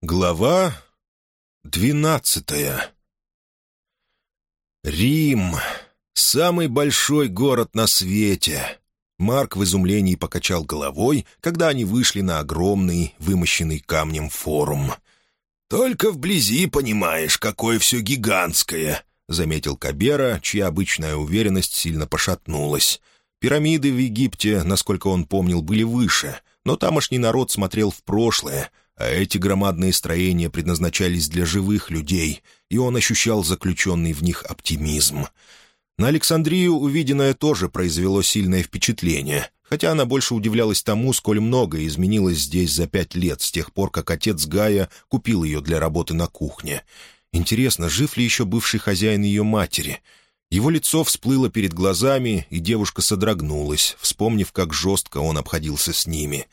Глава двенадцатая Рим. Самый большой город на свете. Марк в изумлении покачал головой, когда они вышли на огромный, вымощенный камнем форум. «Только вблизи понимаешь, какое все гигантское», — заметил Кабера, чья обычная уверенность сильно пошатнулась. Пирамиды в Египте, насколько он помнил, были выше, но тамошний народ смотрел в прошлое — а эти громадные строения предназначались для живых людей, и он ощущал заключенный в них оптимизм. На Александрию увиденное тоже произвело сильное впечатление, хотя она больше удивлялась тому, сколь много изменилось здесь за пять лет, с тех пор, как отец Гая купил ее для работы на кухне. Интересно, жив ли еще бывший хозяин ее матери — его лицо всплыло перед глазами, и девушка содрогнулась, вспомнив, как жестко он обходился с ними.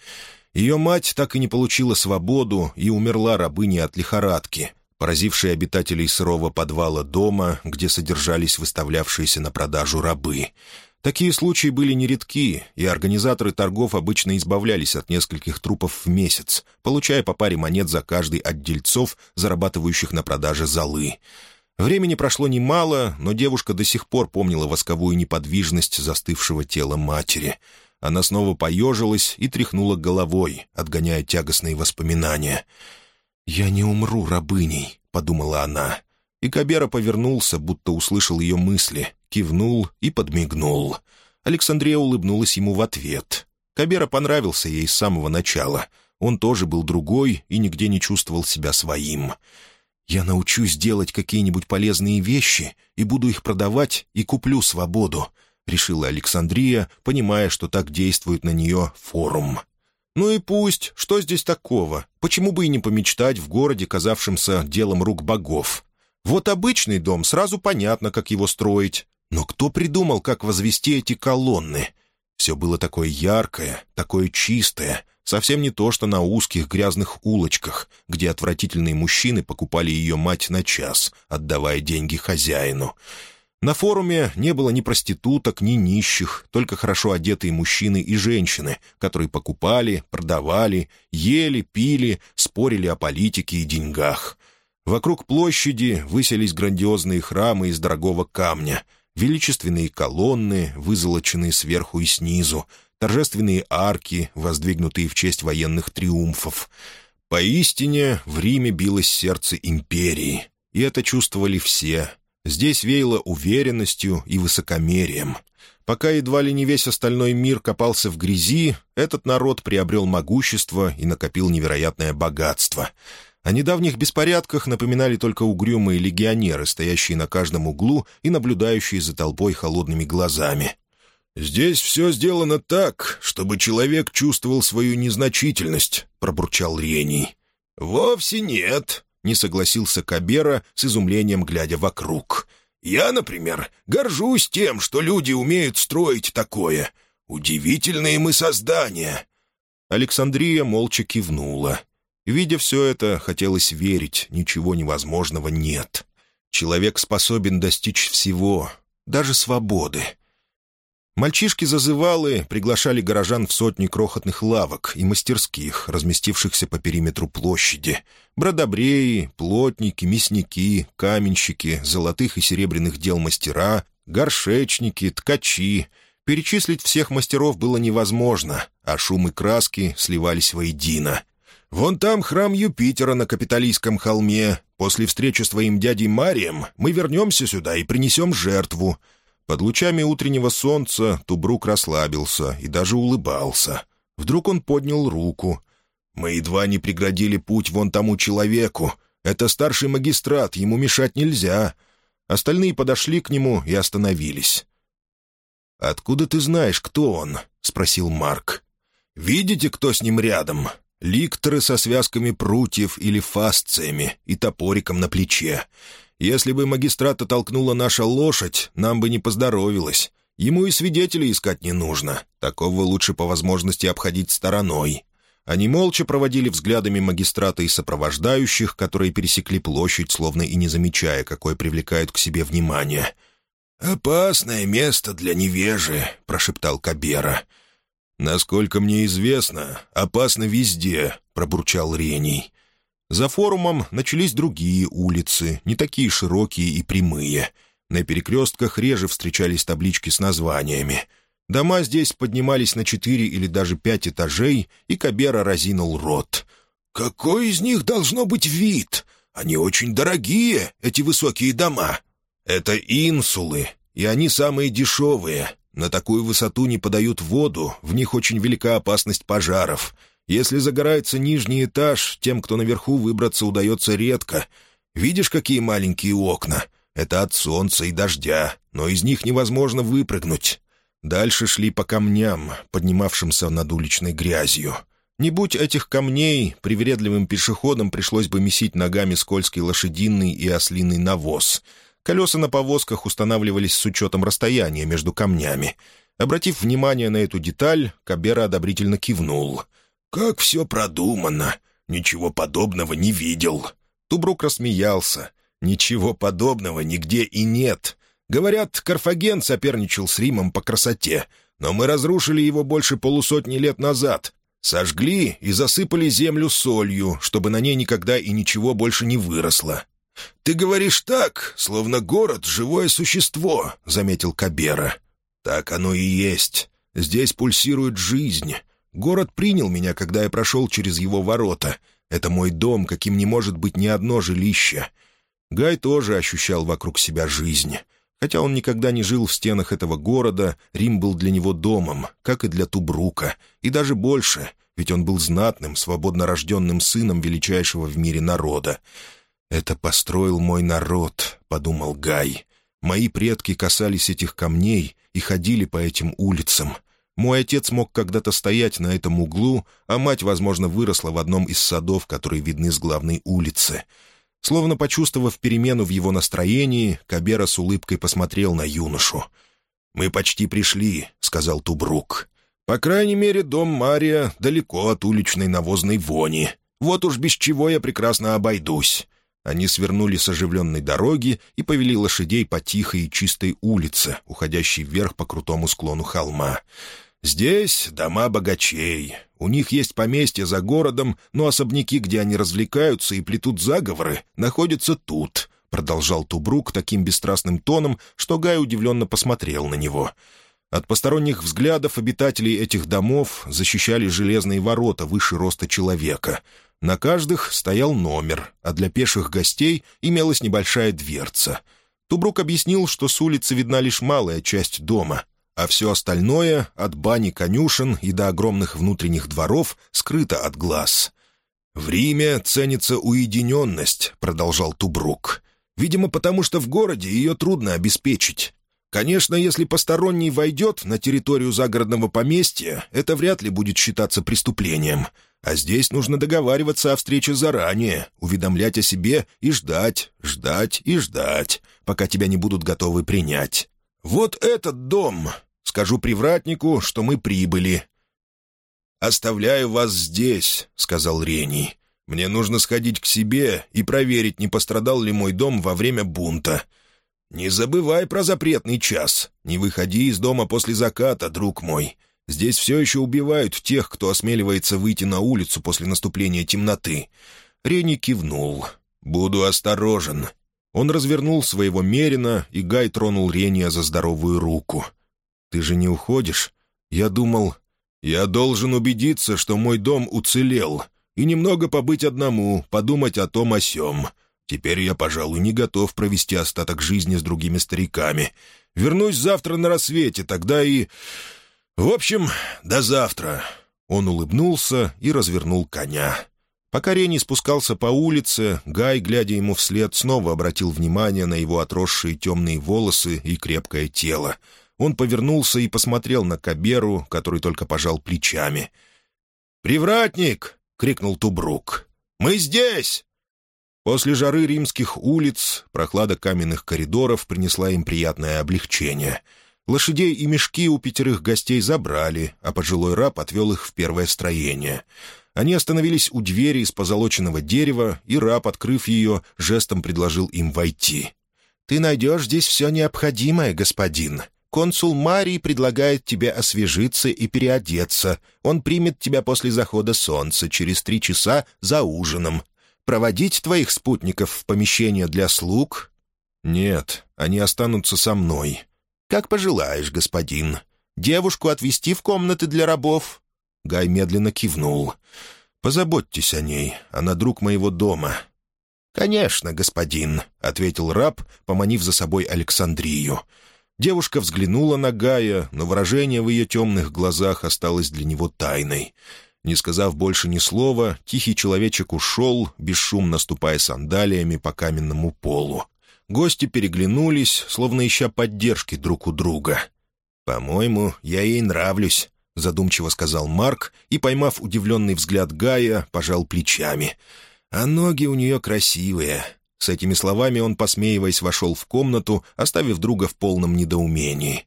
Ее мать так и не получила свободу и умерла рабыней от лихорадки, поразившей обитателей сырого подвала дома, где содержались выставлявшиеся на продажу рабы. Такие случаи были нередки, и организаторы торгов обычно избавлялись от нескольких трупов в месяц, получая по паре монет за каждый от дельцов, зарабатывающих на продаже золы. Времени прошло немало, но девушка до сих пор помнила восковую неподвижность застывшего тела матери — она снова поежилась и тряхнула головой, отгоняя тягостные воспоминания. «Я не умру рабыней», — подумала она. И Кабера повернулся, будто услышал ее мысли, кивнул и подмигнул. Александрия улыбнулась ему в ответ. Кабера понравился ей с самого начала. Он тоже был другой и нигде не чувствовал себя своим. «Я научусь делать какие-нибудь полезные вещи и буду их продавать и куплю свободу. — решила Александрия, понимая, что так действует на нее форум. «Ну и пусть. Что здесь такого? Почему бы и не помечтать в городе, казавшемся делом рук богов? Вот обычный дом, сразу понятно, как его строить. Но кто придумал, как возвести эти колонны? Все было такое яркое, такое чистое, совсем не то, что на узких грязных улочках, где отвратительные мужчины покупали ее мать на час, отдавая деньги хозяину». На форуме не было ни проституток, ни нищих, только хорошо одетые мужчины и женщины, которые покупали, продавали, ели, пили, спорили о политике и деньгах. Вокруг площади высились грандиозные храмы из дорогого камня, величественные колонны, вызолоченные сверху и снизу, торжественные арки, воздвигнутые в честь военных триумфов. Поистине в Риме билось сердце империи, и это чувствовали все — Здесь веяло уверенностью и высокомерием. Пока едва ли не весь остальной мир копался в грязи, этот народ приобрел могущество и накопил невероятное богатство. О недавних беспорядках напоминали только угрюмые легионеры, стоящие на каждом углу и наблюдающие за толпой холодными глазами. «Здесь все сделано так, чтобы человек чувствовал свою незначительность», — пробурчал Рений. «Вовсе нет», не согласился Кабера с изумлением, глядя вокруг. «Я, например, горжусь тем, что люди умеют строить такое. Удивительные мы создания!» Александрия молча кивнула. Видя все это, хотелось верить, ничего невозможного нет. Человек способен достичь всего, даже свободы. Мальчишки-зазывалы приглашали горожан в сотни крохотных лавок и мастерских, разместившихся по периметру площади. Бродобреи, плотники, мясники, каменщики, золотых и серебряных дел мастера, горшечники, ткачи. Перечислить всех мастеров было невозможно, а шум и краски сливались воедино. «Вон там храм Юпитера на Капитолийском холме. После встречи с твоим дядей Марием мы вернемся сюда и принесем жертву». Под лучами утреннего солнца Тубрук расслабился и даже улыбался. Вдруг он поднял руку. «Мы едва не преградили путь вон тому человеку. Это старший магистрат, ему мешать нельзя». Остальные подошли к нему и остановились. «Откуда ты знаешь, кто он?» — спросил Марк. «Видите, кто с ним рядом? Ликторы со связками прутьев или фасциями и топориком на плече. Если бы магистрата толкнула наша лошадь, нам бы не поздоровилось. Ему и свидетелей искать не нужно. Такого лучше по возможности обходить стороной». Они молча проводили взглядами магистрата и сопровождающих, которые пересекли площадь, словно и не замечая, какое привлекают к себе внимание. «Опасное место для невежи», — прошептал Кабера. «Насколько мне известно, опасно везде», — пробурчал Рений. За форумом начались другие улицы, не такие широкие и прямые. На перекрестках реже встречались таблички с названиями. Дома здесь поднимались на четыре или даже пять этажей, и Кабера разинул рот. «Какой из них должно быть вид? Они очень дорогие, эти высокие дома. Это инсулы, и они самые дешевые. На такую высоту не подают воду, в них очень велика опасность пожаров. Если загорается нижний этаж, тем, кто наверху, выбраться удается редко. Видишь, какие маленькие окна? Это от солнца и дождя, но из них невозможно выпрыгнуть. Дальше шли по камням, поднимавшимся над уличной грязью. Не будь этих камней, привередливым пешеходам пришлось бы месить ногами скользкий лошадиный и ослиный навоз. Колеса на повозках устанавливались с учетом расстояния между камнями. Обратив внимание на эту деталь, Кабера одобрительно кивнул — «Как все продумано! Ничего подобного не видел!» Тубрук рассмеялся. «Ничего подобного нигде и нет. Говорят, Карфаген соперничал с Римом по красоте, но мы разрушили его больше полусотни лет назад. Сожгли и засыпали землю солью, чтобы на ней никогда и ничего больше не выросло. «Ты говоришь так, словно город — живое существо», — заметил Кабера. «Так оно и есть. Здесь пульсирует жизнь. Город принял меня, когда я прошел через его ворота. Это мой дом, каким не может быть ни одно жилище. Гай тоже ощущал вокруг себя жизнь. Хотя он никогда не жил в стенах этого города, Рим был для него домом, как и для Тубрука, и даже больше, ведь он был знатным, свободно рожденным сыном величайшего в мире народа. «Это построил мой народ», — подумал Гай. «Мои предки касались этих камней и ходили по этим улицам. Мой отец мог когда-то стоять на этом углу, а мать, возможно, выросла в одном из садов, которые видны с главной улицы. Словно почувствовав перемену в его настроении, Кабера с улыбкой посмотрел на юношу. «Мы почти пришли», — сказал Тубрук. «По крайней мере, дом Мария далеко от уличной навозной вони. Вот уж без чего я прекрасно обойдусь». Они свернули с оживленной дороги и повели лошадей по тихой и чистой улице, уходящей вверх по крутому склону холма. Здесь дома богачей. У них есть поместья за городом, но особняки, где они развлекаются и плетут заговоры, находятся тут», — продолжал Тубрук таким бесстрастным тоном, что Гай удивленно посмотрел на него. От посторонних взглядов обитателей этих домов защищали железные ворота выше роста человека. На каждых стоял номер, а для пеших гостей имелась небольшая дверца. Тубрук объяснил, что с улицы видна лишь малая часть дома, а все остальное, от бани конюшен и до огромных внутренних дворов, скрыто от глаз. «В Риме ценится уединенность», — продолжал Тубрук. «Видимо, потому что в городе ее трудно обеспечить. Конечно, если посторонний войдет на территорию загородного поместья, это вряд ли будет считаться преступлением. А здесь нужно договариваться о встрече заранее, уведомлять о себе и ждать, ждать и ждать, пока тебя не будут готовы принять. Вот этот дом Скажу привратнику, что мы прибыли». «Оставляю вас здесь», — сказал Рений. «Мне нужно сходить к себе и проверить, не пострадал ли мой дом во время бунта. Не забывай про запретный час. Не выходи из дома после заката, друг мой. Здесь все еще убивают тех, кто осмеливается выйти на улицу после наступления темноты». Рени кивнул. «Буду осторожен». Он развернул своего Мерина, и Гай тронул Рения за здоровую руку. «Ты же не уходишь? Я думал...» «Я должен убедиться, что мой дом уцелел, и немного побыть одному, подумать о том о сём. Теперь я, пожалуй, не готов провести остаток жизни с другими стариками. Вернусь завтра на рассвете, тогда и... В общем, до завтра». Он улыбнулся и развернул коня. Пока Рени спускался по улице, Гай, глядя ему вслед, снова обратил внимание на его отросшие темные волосы и крепкое тело — он повернулся и посмотрел на Каберу, который только пожал плечами. «Привратник!» — крикнул Тубрук. «Мы здесь!» После жары римских улиц прохлада каменных коридоров принесла им приятное облегчение. Лошадей и мешки у пятерых гостей забрали, а пожилой раб отвел их в первое строение. Они остановились у двери из позолоченного дерева, и раб, открыв ее, жестом предложил им войти. «Ты найдешь здесь все необходимое, господин», Консул Марий предлагает тебе освежиться и переодеться. Он примет тебя после захода солнца через три часа за ужином. Проводить твоих спутников в помещение для слуг?» «Нет, они останутся со мной». «Как пожелаешь, господин. Девушку отвезти в комнаты для рабов?» Гай медленно кивнул. «Позаботьтесь о ней, она друг моего дома». «Конечно, господин», — ответил раб, поманив за собой Александрию. Девушка взглянула на Гая, но выражение в ее темных глазах осталось для него тайной. Не сказав больше ни слова, тихий человечек ушел, бесшумно ступая сандалиями по каменному полу. Гости переглянулись, словно ища поддержки друг у друга. «По-моему, я ей нравлюсь», — задумчиво сказал Марк и, поймав удивленный взгляд Гая, пожал плечами. «А ноги у нее красивые». С этими словами он, посмеиваясь, вошел в комнату, оставив друга в полном недоумении.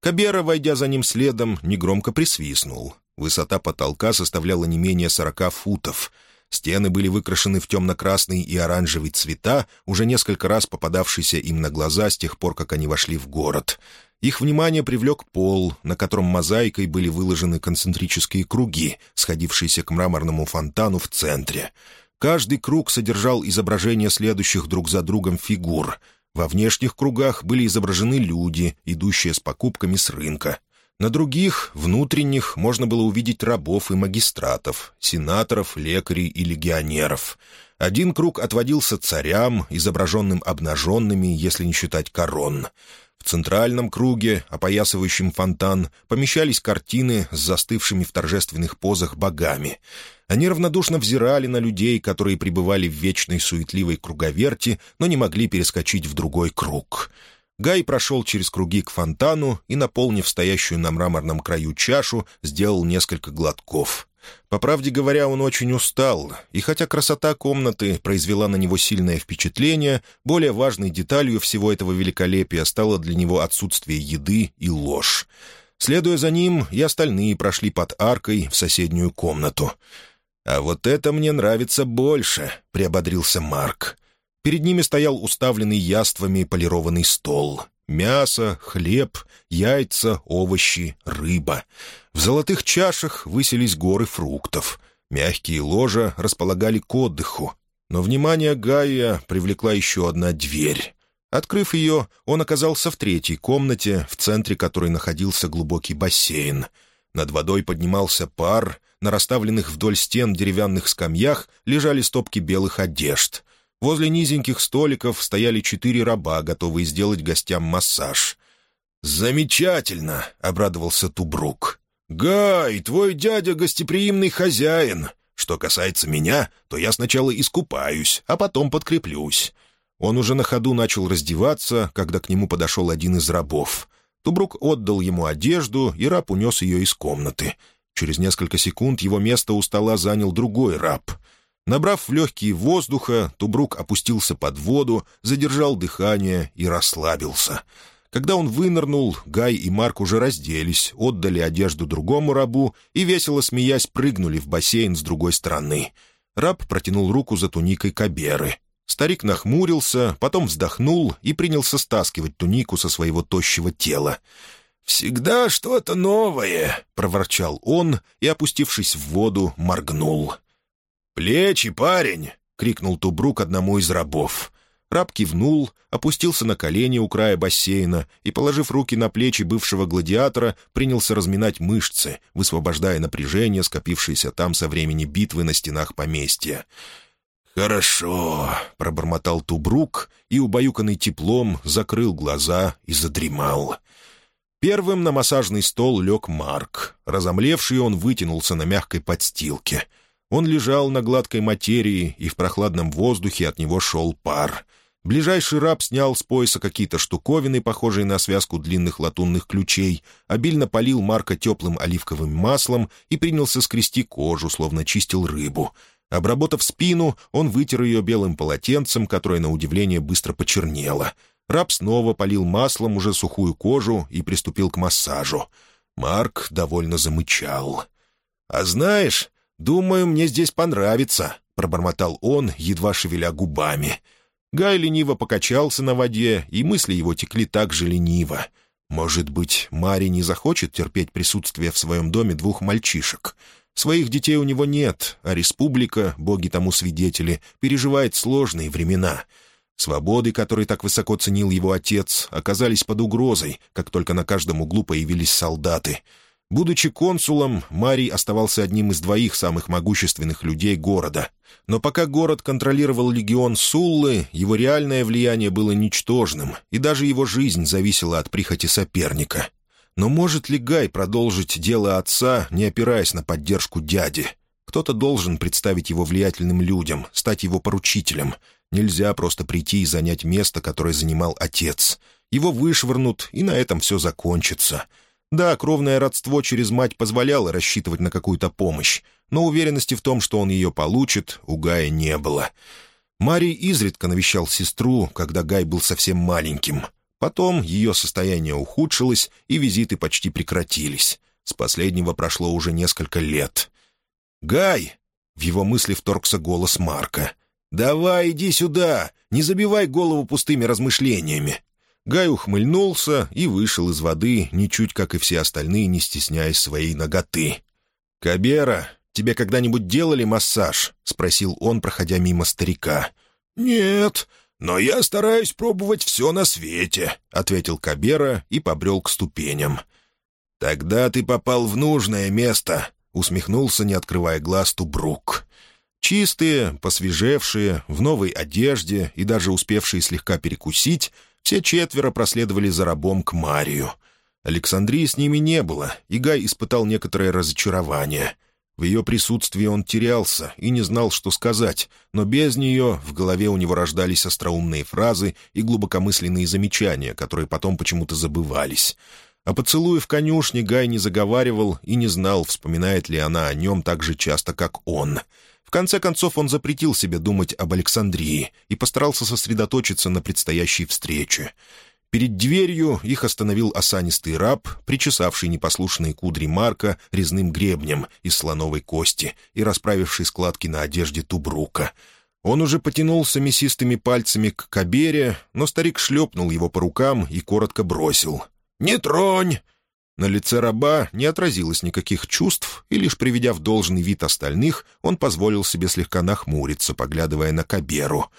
Кабера, войдя за ним следом, негромко присвистнул. Высота потолка составляла не менее сорока футов — Стены были выкрашены в темно-красный и оранжевый цвета, уже несколько раз попадавшиеся им на глаза с тех пор, как они вошли в город. Их внимание привлек пол, на котором мозаикой были выложены концентрические круги, сходившиеся к мраморному фонтану в центре. Каждый круг содержал изображение следующих друг за другом фигур. Во внешних кругах были изображены люди, идущие с покупками с рынка, на других, внутренних, можно было увидеть рабов и магистратов, сенаторов, лекарей и легионеров. Один круг отводился царям, изображенным обнаженными, если не считать корон. В центральном круге, опоясывающем фонтан, помещались картины с застывшими в торжественных позах богами. Они равнодушно взирали на людей, которые пребывали в вечной суетливой круговерти, но не могли перескочить в другой круг — Гай прошел через круги к фонтану и, наполнив стоящую на мраморном краю чашу, сделал несколько глотков. По правде говоря, он очень устал, и хотя красота комнаты произвела на него сильное впечатление, более важной деталью всего этого великолепия стало для него отсутствие еды и ложь. Следуя за ним, и остальные прошли под аркой в соседнюю комнату. «А вот это мне нравится больше», — приободрился Марк. Перед ними стоял уставленный яствами полированный стол. Мясо, хлеб, яйца, овощи, рыба. В золотых чашах высились горы фруктов. Мягкие ложа располагали к отдыху. Но внимание Гая привлекла еще одна дверь. Открыв ее, он оказался в третьей комнате, в центре которой находился глубокий бассейн. Над водой поднимался пар, на расставленных вдоль стен деревянных скамьях лежали стопки белых одежд. Возле низеньких столиков стояли четыре раба, готовые сделать гостям массаж. «Замечательно!» — обрадовался Тубрук. «Гай, твой дядя гостеприимный хозяин. Что касается меня, то я сначала искупаюсь, а потом подкреплюсь». Он уже на ходу начал раздеваться, когда к нему подошел один из рабов. Тубрук отдал ему одежду, и раб унес ее из комнаты. Через несколько секунд его место у стола занял другой раб — Набрав в легкие воздуха, Тубрук опустился под воду, задержал дыхание и расслабился. Когда он вынырнул, Гай и Марк уже разделись, отдали одежду другому рабу и, весело смеясь, прыгнули в бассейн с другой стороны. Раб протянул руку за туникой Каберы. Старик нахмурился, потом вздохнул и принялся стаскивать тунику со своего тощего тела. «Всегда что-то новое», — проворчал он и, опустившись в воду, моргнул. «Плечи, парень!» — крикнул Тубрук одному из рабов. Раб кивнул, опустился на колени у края бассейна и, положив руки на плечи бывшего гладиатора, принялся разминать мышцы, высвобождая напряжение, скопившееся там со времени битвы на стенах поместья. «Хорошо», — пробормотал Тубрук и, убаюканный теплом, закрыл глаза и задремал. Первым на массажный стол лег Марк. Разомлевший он вытянулся на мягкой подстилке — он лежал на гладкой материи, и в прохладном воздухе от него шел пар. Ближайший раб снял с пояса какие-то штуковины, похожие на связку длинных латунных ключей, обильно полил Марка теплым оливковым маслом и принялся скрести кожу, словно чистил рыбу. Обработав спину, он вытер ее белым полотенцем, которое, на удивление, быстро почернело. Раб снова полил маслом уже сухую кожу и приступил к массажу. Марк довольно замычал. «А знаешь, «Думаю, мне здесь понравится», — пробормотал он, едва шевеля губами. Гай лениво покачался на воде, и мысли его текли так же лениво. Может быть, Мари не захочет терпеть присутствие в своем доме двух мальчишек. Своих детей у него нет, а республика, боги тому свидетели, переживает сложные времена. Свободы, которые так высоко ценил его отец, оказались под угрозой, как только на каждом углу появились солдаты. Будучи консулом, Марий оставался одним из двоих самых могущественных людей города. Но пока город контролировал легион Суллы, его реальное влияние было ничтожным, и даже его жизнь зависела от прихоти соперника — но может ли Гай продолжить дело отца, не опираясь на поддержку дяди? Кто-то должен представить его влиятельным людям, стать его поручителем. Нельзя просто прийти и занять место, которое занимал отец. Его вышвырнут, и на этом все закончится. Да, кровное родство через мать позволяло рассчитывать на какую-то помощь, но уверенности в том, что он ее получит, у Гая не было. Марий изредка навещал сестру, когда Гай был совсем маленьким — Потом ее состояние ухудшилось, и визиты почти прекратились. С последнего прошло уже несколько лет. «Гай!» — в его мысли вторгся голос Марка. «Давай, иди сюда! Не забивай голову пустыми размышлениями!» Гай ухмыльнулся и вышел из воды, ничуть, как и все остальные, не стесняясь своей ноготы. «Кабера, тебе когда-нибудь делали массаж?» — спросил он, проходя мимо старика. «Нет, «Но я стараюсь пробовать все на свете», — ответил Кабера и побрел к ступеням. «Тогда ты попал в нужное место», — усмехнулся, не открывая глаз Тубрук. Чистые, посвежевшие, в новой одежде и даже успевшие слегка перекусить, все четверо проследовали за рабом к Марию. Александрии с ними не было, и Гай испытал некоторое разочарование — в ее присутствии он терялся и не знал, что сказать, но без нее в голове у него рождались остроумные фразы и глубокомысленные замечания, которые потом почему-то забывались. О поцелуе в конюшне Гай не заговаривал и не знал, вспоминает ли она о нем так же часто, как он. Конце концов он запретил себе думать об Александрии и постарался сосредоточиться на предстоящей встрече. Перед дверью их остановил осанистый раб, причесавший непослушные кудри Марка резным гребнем из слоновой кости и расправивший складки на одежде Тубрука. Он уже потянулся мясистыми пальцами к кабере, но старик шлепнул его по рукам и коротко бросил. «Не тронь!» На лице раба не отразилось никаких чувств, и лишь приведя в должный вид остальных, он позволил себе слегка нахмуриться, поглядывая на Каберу.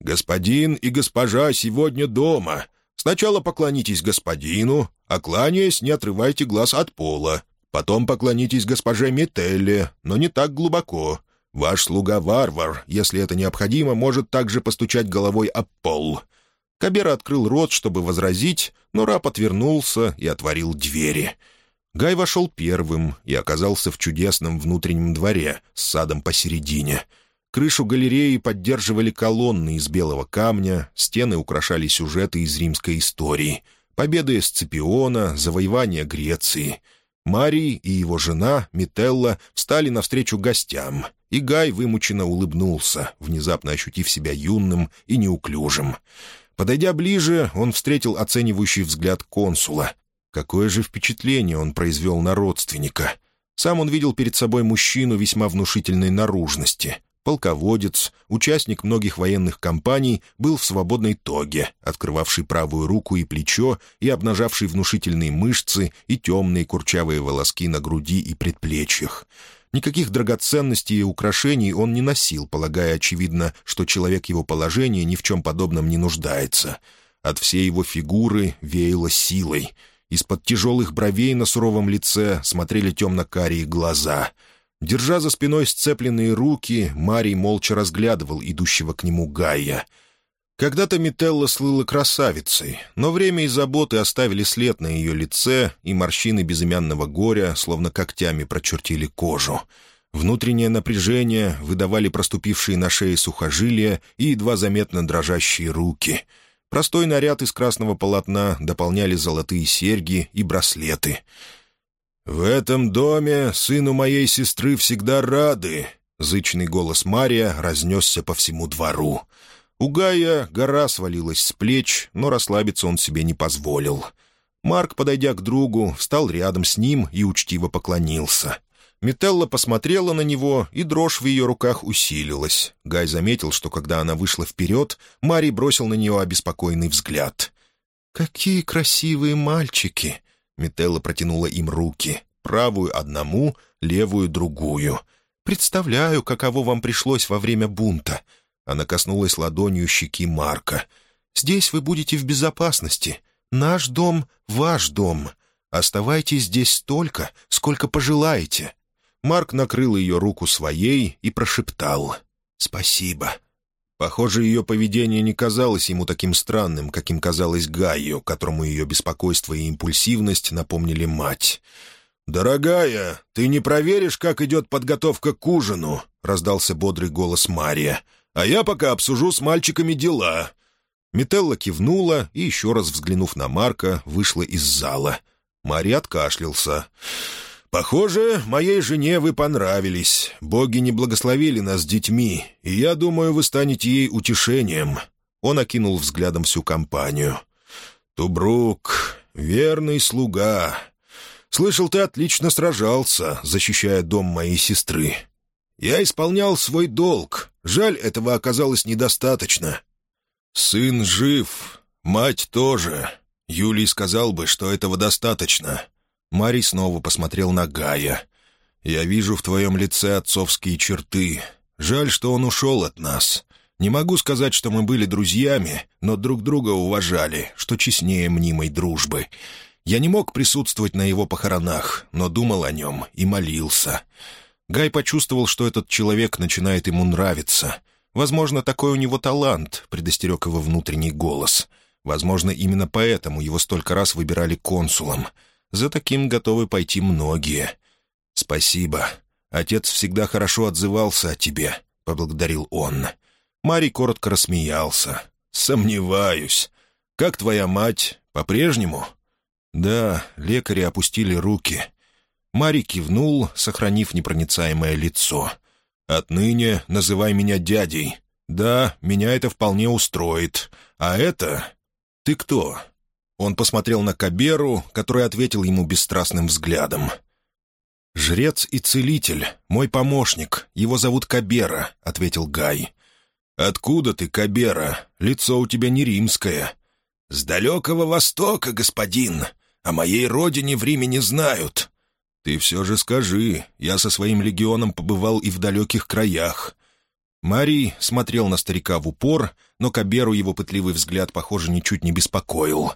«Господин и госпожа сегодня дома. Сначала поклонитесь господину, а кланяясь, не отрывайте глаз от пола. Потом поклонитесь госпоже Метелле, но не так глубоко. Ваш слуга-варвар, если это необходимо, может также постучать головой об пол». Кабера открыл рот, чтобы возразить, но раб отвернулся и отворил двери. Гай вошел первым и оказался в чудесном внутреннем дворе с садом посередине — Крышу галереи поддерживали колонны из белого камня, стены украшали сюжеты из римской истории. Победы Сципиона, завоевание Греции. Марий и его жена, Мителла, встали навстречу гостям, и Гай вымученно улыбнулся, внезапно ощутив себя юным и неуклюжим. Подойдя ближе, он встретил оценивающий взгляд консула. Какое же впечатление он произвел на родственника! Сам он видел перед собой мужчину весьма внушительной наружности, полководец, участник многих военных кампаний, был в свободной тоге, открывавший правую руку и плечо и обнажавший внушительные мышцы и темные курчавые волоски на груди и предплечьях. Никаких драгоценностей и украшений он не носил, полагая, очевидно, что человек его положения ни в чем подобном не нуждается. От всей его фигуры веяло силой. Из-под тяжелых бровей на суровом лице смотрели темно-карие глаза — Держа за спиной сцепленные руки, Марий молча разглядывал идущего к нему Гая. Когда-то Мителла слыла красавицей, но время и заботы оставили след на ее лице, и морщины безымянного горя словно когтями прочертили кожу. Внутреннее напряжение выдавали проступившие на шее сухожилия и едва заметно дрожащие руки. Простой наряд из красного полотна дополняли золотые серьги и браслеты — «В этом доме сыну моей сестры всегда рады», — зычный голос Мария разнесся по всему двору. У Гая гора свалилась с плеч, но расслабиться он себе не позволил. Марк, подойдя к другу, встал рядом с ним и учтиво поклонился. Метелла посмотрела на него, и дрожь в ее руках усилилась. Гай заметил, что когда она вышла вперед, Марий бросил на нее обеспокоенный взгляд. «Какие красивые мальчики!» Метелла протянула им руки. правую одному, левую другую. Представляю, каково вам пришлось во время бунта». Она коснулась ладонью щеки Марка. «Здесь вы будете в безопасности. Наш дом — ваш дом. Оставайтесь здесь столько, сколько пожелаете». Марк накрыл ее руку своей и прошептал «Спасибо». Похоже, ее поведение не казалось ему таким странным, каким казалось Гаю, которому ее беспокойство и импульсивность напомнили мать. «Дорогая, ты не проверишь, как идет подготовка к ужину?» — раздался бодрый голос Мария. «А я пока обсужу с мальчиками дела». Метелла кивнула и, еще раз взглянув на Марка, вышла из зала. Мария откашлялся. «Похоже, моей жене вы понравились. Боги не благословили нас детьми, и я думаю, вы станете ей утешением». Он окинул взглядом всю компанию. «Тубрук, верный слуга. Слышал, ты отлично сражался, защищая дом моей сестры. Я исполнял свой долг. Жаль, этого оказалось недостаточно. Сын жив, мать тоже. Юлий сказал бы, что этого достаточно. Марий снова посмотрел на Гая. «Я вижу в твоем лице отцовские черты. Жаль, что он ушел от нас. Не могу сказать, что мы были друзьями, но друг друга уважали, что честнее мнимой дружбы. Я не мог присутствовать на его похоронах, но думал о нем и молился». Гай почувствовал, что этот человек начинает ему нравиться. Возможно, такой у него талант, предостерег его внутренний голос. Возможно, именно поэтому его столько раз выбирали консулом — за таким готовы пойти многие. «Спасибо. Отец всегда хорошо отзывался о тебе», — поблагодарил он. Марий коротко рассмеялся. «Сомневаюсь. Как твоя мать? По-прежнему?» «Да, лекари опустили руки». Марий кивнул, сохранив непроницаемое лицо. «Отныне называй меня дядей. Да, меня это вполне устроит. А это... Ты кто?» Он посмотрел на Каберу, который ответил ему бесстрастным взглядом. «Жрец и целитель, мой помощник, его зовут Кабера», — ответил Гай. «Откуда ты, Кабера? Лицо у тебя не римское». «С далекого востока, господин. О моей родине в Риме не знают». «Ты все же скажи, я со своим легионом побывал и в далеких краях». Марий смотрел на старика в упор, но Каберу его пытливый взгляд, похоже, ничуть не беспокоил.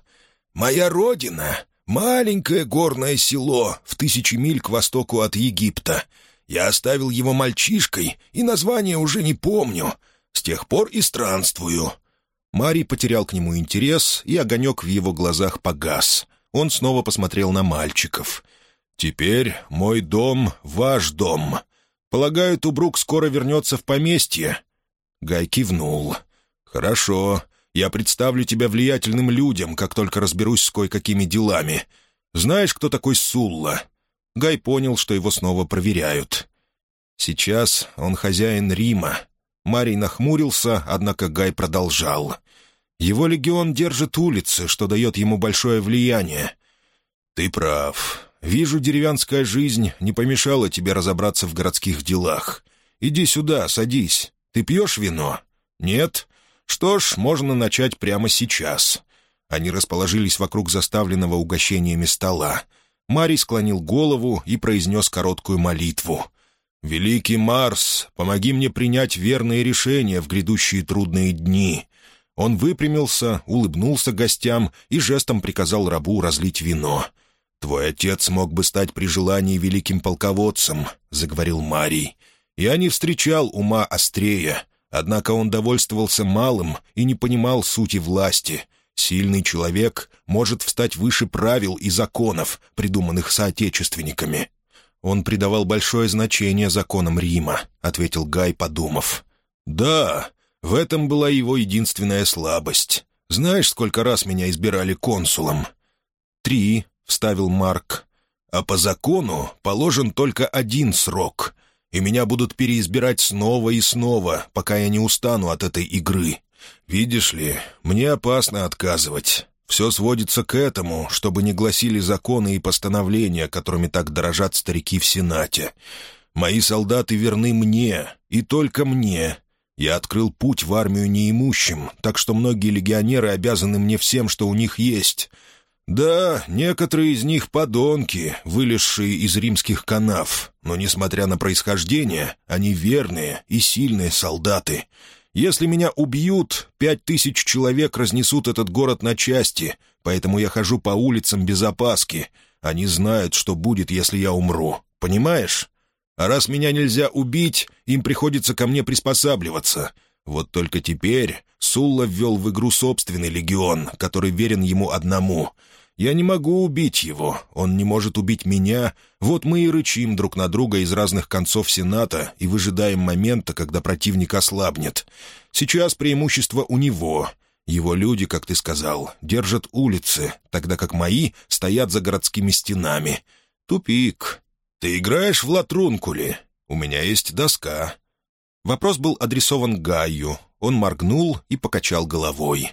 Моя родина — маленькое горное село в тысячи миль к востоку от Египта. Я оставил его мальчишкой, и название уже не помню. С тех пор и странствую». Мари потерял к нему интерес, и огонек в его глазах погас. Он снова посмотрел на мальчиков. «Теперь мой дом — ваш дом. Полагаю, Тубрук скоро вернется в поместье?» Гай кивнул. «Хорошо. Я представлю тебя влиятельным людям, как только разберусь с кое-какими делами. Знаешь, кто такой Сулла?» Гай понял, что его снова проверяют. «Сейчас он хозяин Рима». Марий нахмурился, однако Гай продолжал. «Его легион держит улицы, что дает ему большое влияние». «Ты прав. Вижу, деревенская жизнь не помешала тебе разобраться в городских делах. Иди сюда, садись. Ты пьешь вино? Нет? Что ж, можно начать прямо сейчас. Они расположились вокруг заставленного угощениями стола. Марий склонил голову и произнес короткую молитву. «Великий Марс, помоги мне принять верные решения в грядущие трудные дни». Он выпрямился, улыбнулся гостям и жестом приказал рабу разлить вино. «Твой отец мог бы стать при желании великим полководцем», — заговорил Марий. «Я не встречал ума острее. Однако он довольствовался малым и не понимал сути власти. Сильный человек может встать выше правил и законов, придуманных соотечественниками. «Он придавал большое значение законам Рима», — ответил Гай, подумав. «Да, в этом была его единственная слабость. Знаешь, сколько раз меня избирали консулом?» «Три», — вставил Марк. «А по закону положен только один срок — и меня будут переизбирать снова и снова, пока я не устану от этой игры. Видишь ли, мне опасно отказывать. Все сводится к этому, чтобы не гласили законы и постановления, которыми так дорожат старики в Сенате. Мои солдаты верны мне, и только мне. Я открыл путь в армию неимущим, так что многие легионеры обязаны мне всем, что у них есть. «Да, некоторые из них подонки, вылезшие из римских канав, но, несмотря на происхождение, они верные и сильные солдаты. Если меня убьют, пять тысяч человек разнесут этот город на части, поэтому я хожу по улицам без опаски. Они знают, что будет, если я умру. Понимаешь? А раз меня нельзя убить, им приходится ко мне приспосабливаться. Вот только теперь Сулла ввел в игру собственный легион, который верен ему одному. Я не могу убить его, он не может убить меня. Вот мы и рычим друг на друга из разных концов Сената и выжидаем момента, когда противник ослабнет. Сейчас преимущество у него. Его люди, как ты сказал, держат улицы, тогда как мои стоят за городскими стенами. Тупик. Ты играешь в латрункули? У меня есть доска. Вопрос был адресован Гаю. Он моргнул и покачал головой.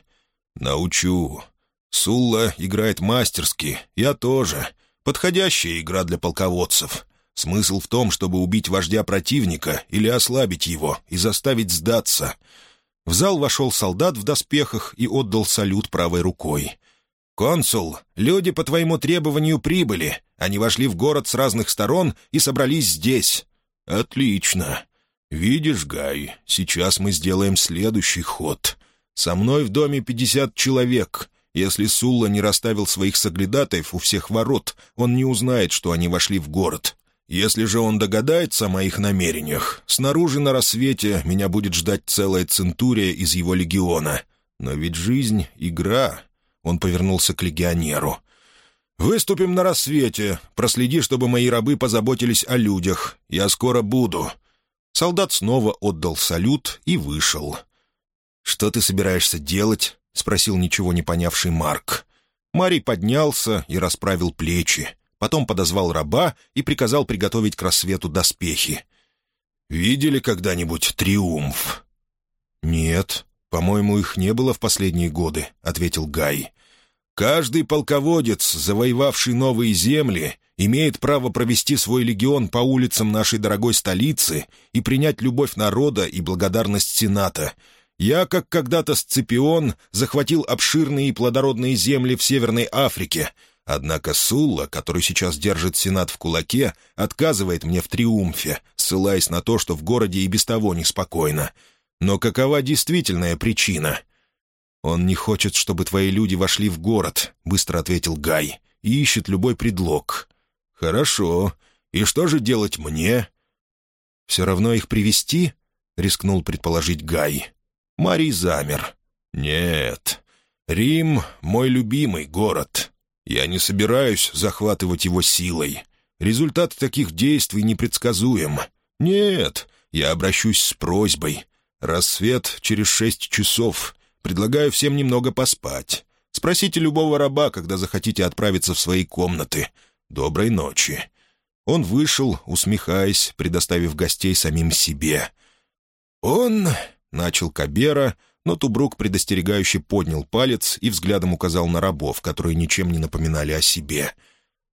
«Научу. Сулла играет мастерски, я тоже. Подходящая игра для полководцев. Смысл в том, чтобы убить вождя противника или ослабить его и заставить сдаться». В зал вошел солдат в доспехах и отдал салют правой рукой. «Консул, люди по твоему требованию прибыли. Они вошли в город с разных сторон и собрались здесь». «Отлично. «Видишь, Гай, сейчас мы сделаем следующий ход. Со мной в доме пятьдесят человек. Если Сулла не расставил своих соглядатаев у всех ворот, он не узнает, что они вошли в город. Если же он догадается о моих намерениях, снаружи на рассвете меня будет ждать целая центурия из его легиона. Но ведь жизнь — игра». Он повернулся к легионеру. «Выступим на рассвете. Проследи, чтобы мои рабы позаботились о людях. Я скоро буду. Солдат снова отдал салют и вышел. «Что ты собираешься делать?» — спросил ничего не понявший Марк. Марий поднялся и расправил плечи. Потом подозвал раба и приказал приготовить к рассвету доспехи. «Видели когда-нибудь триумф?» «Нет, по-моему, их не было в последние годы», — ответил Гай. «Каждый полководец, завоевавший новые земли, имеет право провести свой легион по улицам нашей дорогой столицы и принять любовь народа и благодарность Сената. Я, как когда-то Сципион, захватил обширные и плодородные земли в Северной Африке, однако Сулла, который сейчас держит Сенат в кулаке, отказывает мне в триумфе, ссылаясь на то, что в городе и без того неспокойно. Но какова действительная причина?» «Он не хочет, чтобы твои люди вошли в город», — быстро ответил Гай, — «и ищет любой предлог. «Хорошо. И что же делать мне?» «Все равно их привести? рискнул предположить Гай. Марий замер. «Нет. Рим — мой любимый город. Я не собираюсь захватывать его силой. Результат таких действий непредсказуем. Нет, я обращусь с просьбой. Рассвет через шесть часов. Предлагаю всем немного поспать. Спросите любого раба, когда захотите отправиться в свои комнаты. «Доброй ночи». Он вышел, усмехаясь, предоставив гостей самим себе. «Он...» — начал Кабера, но Тубрук предостерегающе поднял палец и взглядом указал на рабов, которые ничем не напоминали о себе.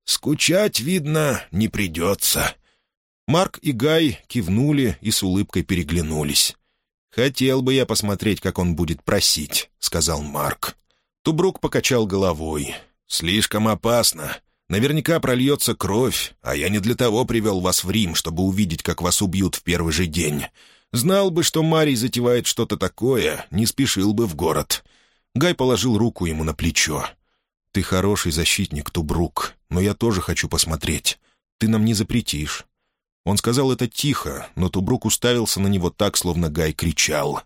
«Скучать, видно, не придется». Марк и Гай кивнули и с улыбкой переглянулись. «Хотел бы я посмотреть, как он будет просить», — сказал Марк. Тубрук покачал головой. «Слишком опасно. Наверняка прольется кровь, а я не для того привел вас в Рим, чтобы увидеть, как вас убьют в первый же день. Знал бы, что Марий затевает что-то такое, не спешил бы в город». Гай положил руку ему на плечо. «Ты хороший защитник, Тубрук, но я тоже хочу посмотреть. Ты нам не запретишь». Он сказал это тихо, но Тубрук уставился на него так, словно Гай кричал.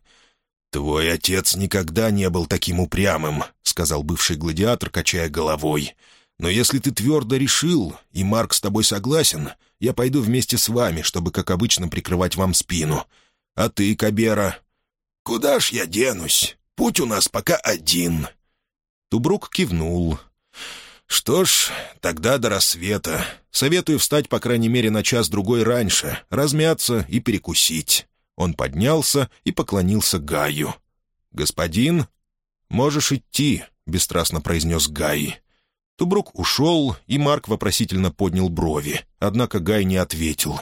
«Твой отец никогда не был таким упрямым», — сказал бывший гладиатор, качая головой. Но если ты твердо решил, и Марк с тобой согласен, я пойду вместе с вами, чтобы, как обычно, прикрывать вам спину. А ты, Кабера?» «Куда ж я денусь? Путь у нас пока один». Тубрук кивнул. «Что ж, тогда до рассвета. Советую встать, по крайней мере, на час-другой раньше, размяться и перекусить». Он поднялся и поклонился Гаю. «Господин, можешь идти», — бесстрастно произнес Гай. Тубрук ушел, и Марк вопросительно поднял брови, однако Гай не ответил.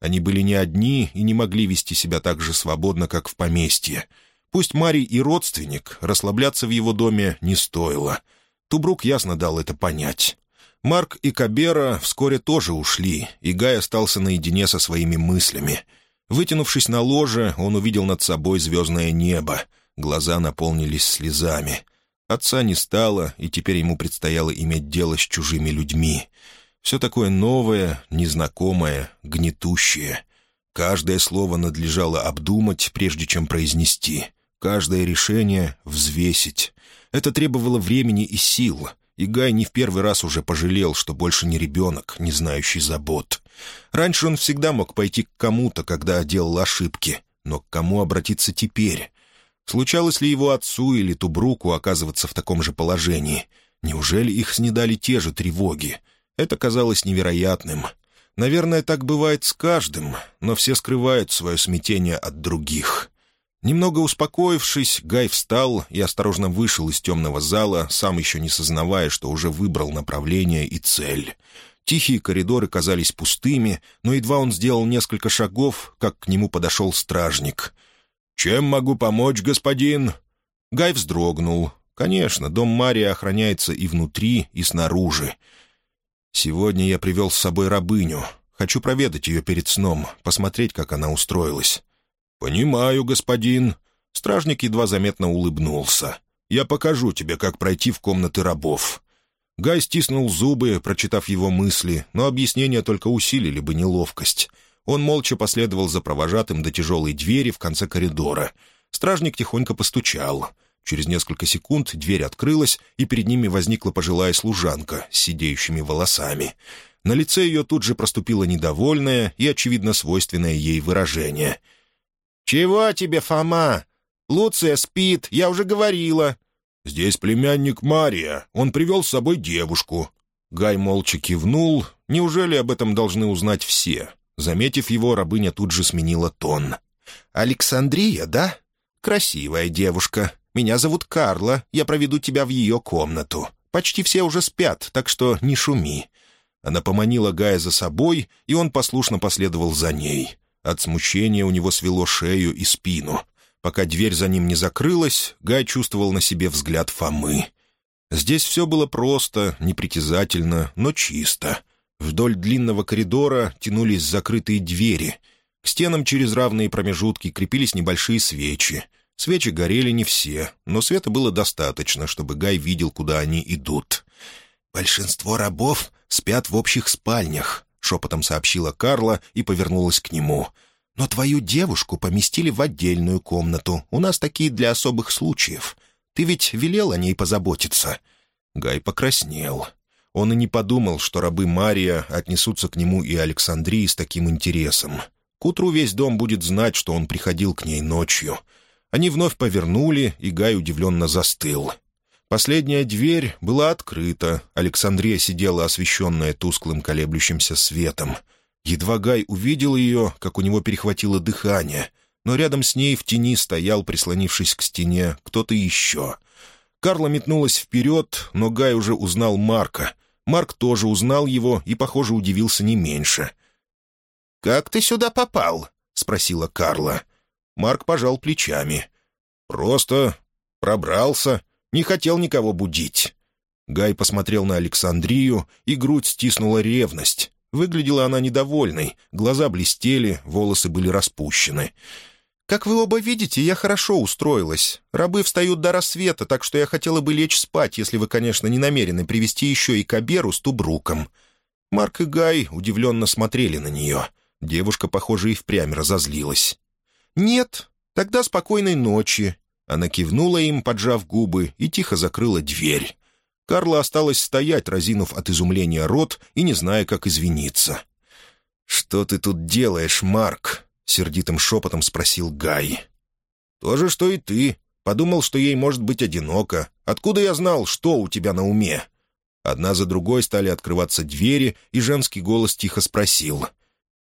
Они были не одни и не могли вести себя так же свободно, как в поместье. Пусть Марий и родственник, расслабляться в его доме не стоило. Тубрук ясно дал это понять. Марк и Кабера вскоре тоже ушли, и Гай остался наедине со своими мыслями. Вытянувшись на ложе, он увидел над собой звездное небо. Глаза наполнились слезами. Отца не стало, и теперь ему предстояло иметь дело с чужими людьми. Все такое новое, незнакомое, гнетущее. Каждое слово надлежало обдумать, прежде чем произнести. Каждое решение — взвесить. Это требовало времени и сил, и Гай не в первый раз уже пожалел, что больше не ребенок, не знающий забот. Раньше он всегда мог пойти к кому-то, когда делал ошибки, но к кому обратиться теперь? Случалось ли его отцу или Тубруку оказываться в таком же положении? Неужели их снедали те же тревоги? Это казалось невероятным. Наверное, так бывает с каждым, но все скрывают свое смятение от других. Немного успокоившись, Гай встал и осторожно вышел из темного зала, сам еще не сознавая, что уже выбрал направление и цель. Тихие коридоры казались пустыми, но едва он сделал несколько шагов, как к нему подошел стражник. «Чем могу помочь, господин?» Гай вздрогнул. «Конечно, дом Марии охраняется и внутри, и снаружи. Сегодня я привел с собой рабыню. Хочу проведать ее перед сном, посмотреть, как она устроилась. «Понимаю, господин». Стражник едва заметно улыбнулся. «Я покажу тебе, как пройти в комнаты рабов». Гай стиснул зубы, прочитав его мысли, но объяснения только усилили бы неловкость. Он молча последовал за провожатым до тяжелой двери в конце коридора. Стражник тихонько постучал. Через несколько секунд дверь открылась, и перед ними возникла пожилая служанка с сидеющими волосами. На лице ее тут же проступило недовольное и, очевидно, свойственное ей выражение — «Чего тебе, Фома? Луция спит, я уже говорила». «Здесь племянник Мария. Он привел с собой девушку». Гай молча кивнул. Неужели об этом должны узнать все? Заметив его, рабыня тут же сменила тон. «Александрия, да? Красивая девушка. Меня зовут Карла. Я проведу тебя в ее комнату. Почти все уже спят, так что не шуми». Она поманила Гая за собой, и он послушно последовал за ней. От смущения у него свело шею и спину. Пока дверь за ним не закрылась, Гай чувствовал на себе взгляд Фомы. Здесь все было просто, непритязательно, но чисто. Вдоль длинного коридора тянулись закрытые двери. К стенам через равные промежутки крепились небольшие свечи. Свечи горели не все, но света было достаточно, чтобы Гай видел, куда они идут. «Большинство рабов спят в общих спальнях», — шепотом сообщила Карла и повернулась к нему. «Но твою девушку поместили в отдельную комнату. У нас такие для особых случаев. Ты ведь велел о ней позаботиться». Гай покраснел. Он и не подумал, что рабы Мария отнесутся к нему и Александрии с таким интересом. К утру весь дом будет знать, что он приходил к ней ночью. Они вновь повернули, и Гай удивленно застыл. Последняя дверь была открыта, Александрия сидела освещенная тусклым колеблющимся светом. Едва Гай увидел ее, как у него перехватило дыхание, но рядом с ней в тени стоял, прислонившись к стене, кто-то еще. Карла метнулась вперед, но Гай уже узнал Марка. Марк тоже узнал его и, похоже, удивился не меньше. «Как ты сюда попал?» — спросила Карла. Марк пожал плечами. «Просто пробрался». Не хотел никого будить». Гай посмотрел на Александрию, и грудь стиснула ревность. Выглядела она недовольной, глаза блестели, волосы были распущены. «Как вы оба видите, я хорошо устроилась. Рабы встают до рассвета, так что я хотела бы лечь спать, если вы, конечно, не намерены привести еще и Каберу с Тубруком». Марк и Гай удивленно смотрели на нее. Девушка, похоже, и впрямь разозлилась. «Нет, тогда спокойной ночи. Она кивнула им, поджав губы, и тихо закрыла дверь. Карла осталась стоять, разинув от изумления рот и не зная, как извиниться. «Что ты тут делаешь, Марк?» — сердитым шепотом спросил Гай. «То же, что и ты. Подумал, что ей может быть одиноко. Откуда я знал, что у тебя на уме?» Одна за другой стали открываться двери, и женский голос тихо спросил.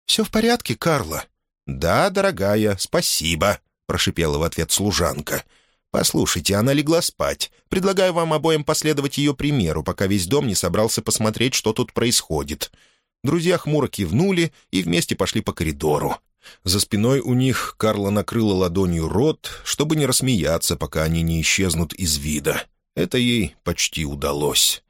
«Все в порядке, Карла?» «Да, дорогая, спасибо», прошипела в ответ служанка. «Послушайте, она легла спать. Предлагаю вам обоим последовать ее примеру, пока весь дом не собрался посмотреть, что тут происходит». Друзья хмуро кивнули и вместе пошли по коридору. За спиной у них Карла накрыла ладонью рот, чтобы не рассмеяться, пока они не исчезнут из вида. Это ей почти удалось.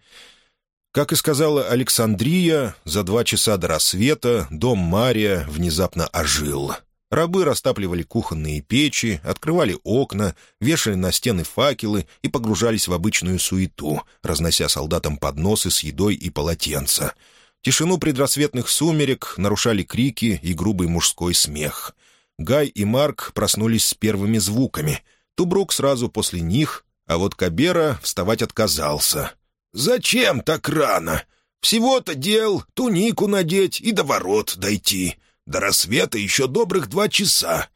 Как и сказала Александрия, за два часа до рассвета дом Мария внезапно ожил. Рабы растапливали кухонные печи, открывали окна, вешали на стены факелы и погружались в обычную суету, разнося солдатам подносы с едой и полотенца. Тишину предрассветных сумерек нарушали крики и грубый мужской смех. Гай и Марк проснулись с первыми звуками. Тубрук сразу после них, а вот Кабера вставать отказался. «Зачем так рано? Всего-то дел тунику надеть и до ворот дойти». До рассвета еще добрых два часа».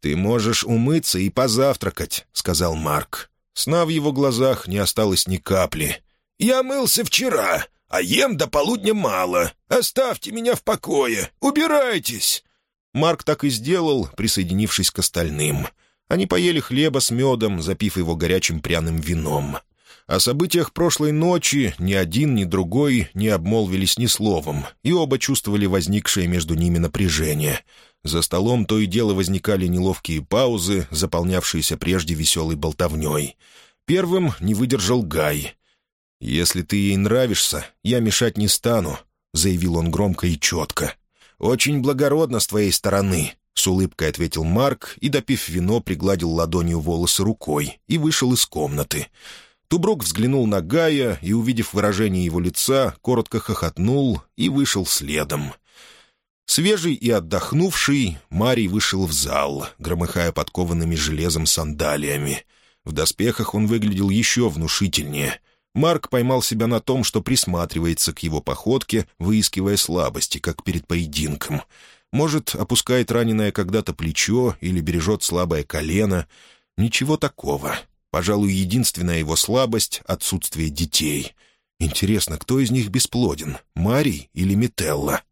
«Ты можешь умыться и позавтракать», — сказал Марк. Сна в его глазах не осталось ни капли. «Я мылся вчера, а ем до полудня мало. Оставьте меня в покое. Убирайтесь!» Марк так и сделал, присоединившись к остальным. Они поели хлеба с медом, запив его горячим пряным вином. О событиях прошлой ночи ни один, ни другой не обмолвились ни словом, и оба чувствовали возникшее между ними напряжение. За столом то и дело возникали неловкие паузы, заполнявшиеся прежде веселой болтовней. Первым не выдержал Гай. «Если ты ей нравишься, я мешать не стану», — заявил он громко и четко. «Очень благородно с твоей стороны», — с улыбкой ответил Марк и, допив вино, пригладил ладонью волосы рукой и вышел из комнаты. Туброк взглянул на Гая и, увидев выражение его лица, коротко хохотнул и вышел следом. Свежий и отдохнувший, Марий вышел в зал, громыхая подкованными железом сандалиями. В доспехах он выглядел еще внушительнее. Марк поймал себя на том, что присматривается к его походке, выискивая слабости, как перед поединком. Может, опускает раненое когда-то плечо или бережет слабое колено. Ничего такого. Пожалуй, единственная его слабость — отсутствие детей. Интересно, кто из них бесплоден, Марий или Метелла?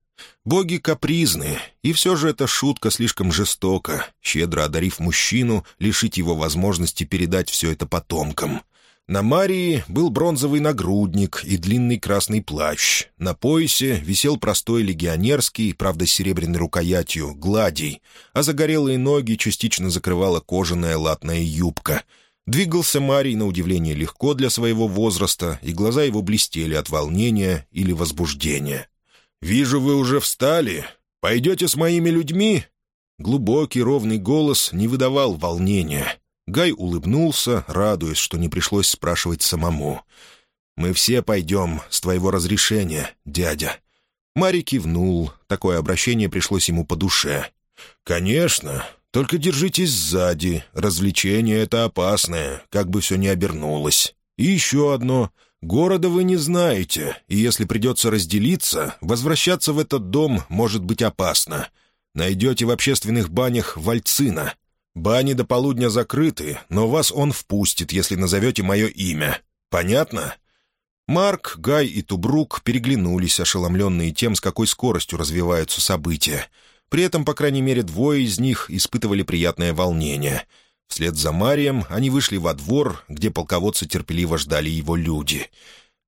Боги капризны, и все же эта шутка слишком жестока, щедро одарив мужчину, лишить его возможности передать все это потомкам. На Марии был бронзовый нагрудник и длинный красный плащ. На поясе висел простой легионерский, правда, с серебряной рукоятью, гладий, а загорелые ноги частично закрывала кожаная латная юбка — Двигался Марий на удивление легко для своего возраста, и глаза его блестели от волнения или возбуждения. «Вижу, вы уже встали. Пойдете с моими людьми?» Глубокий ровный голос не выдавал волнения. Гай улыбнулся, радуясь, что не пришлось спрашивать самому. «Мы все пойдем, с твоего разрешения, дядя». Мари кивнул, такое обращение пришлось ему по душе. «Конечно, только держитесь сзади. Развлечение — это опасное, как бы все ни обернулось. И еще одно. Города вы не знаете, и если придется разделиться, возвращаться в этот дом может быть опасно. Найдете в общественных банях вальцина. Бани до полудня закрыты, но вас он впустит, если назовете мое имя. Понятно?» Марк, Гай и Тубрук переглянулись, ошеломленные тем, с какой скоростью развиваются события — при этом, по крайней мере, двое из них испытывали приятное волнение. Вслед за Марием они вышли во двор, где полководцы терпеливо ждали его люди.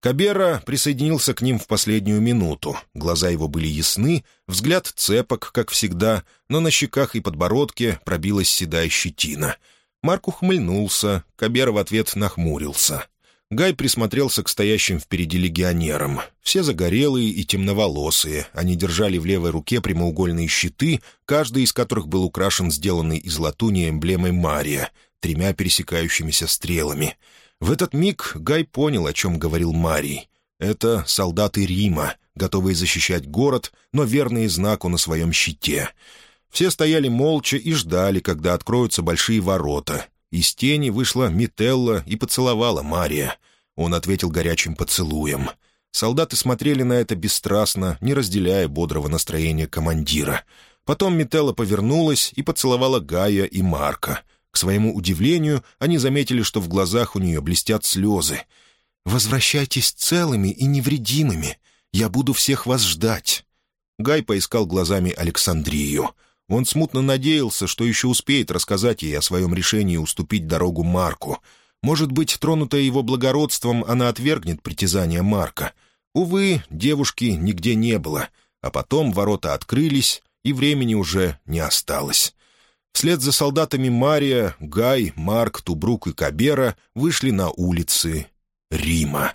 Кабера присоединился к ним в последнюю минуту. Глаза его были ясны, взгляд цепок, как всегда, но на щеках и подбородке пробилась седая щетина. Марк ухмыльнулся, Кабера в ответ нахмурился. Гай присмотрелся к стоящим впереди легионерам. Все загорелые и темноволосые. Они держали в левой руке прямоугольные щиты, каждый из которых был украшен сделанной из латуни эмблемой Мария, тремя пересекающимися стрелами. В этот миг Гай понял, о чем говорил Марий. Это солдаты Рима, готовые защищать город, но верные знаку на своем щите. Все стояли молча и ждали, когда откроются большие ворота, из тени вышла Мителла и поцеловала Мария. Он ответил горячим поцелуем. Солдаты смотрели на это бесстрастно, не разделяя бодрого настроения командира. Потом Мителла повернулась и поцеловала Гая и Марка. К своему удивлению, они заметили, что в глазах у нее блестят слезы. «Возвращайтесь целыми и невредимыми. Я буду всех вас ждать». Гай поискал глазами Александрию. Он смутно надеялся, что еще успеет рассказать ей о своем решении уступить дорогу Марку. Может быть, тронутая его благородством, она отвергнет притязания Марка. Увы, девушки нигде не было, а потом ворота открылись, и времени уже не осталось. Вслед за солдатами Мария, Гай, Марк, Тубрук и Кабера вышли на улицы Рима.